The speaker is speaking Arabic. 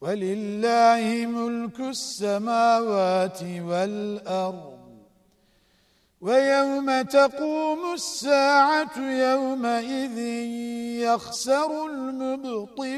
ولله ملك السماوات والأرض. ويوم تقوم الساعة يومئذ يخسر المبطل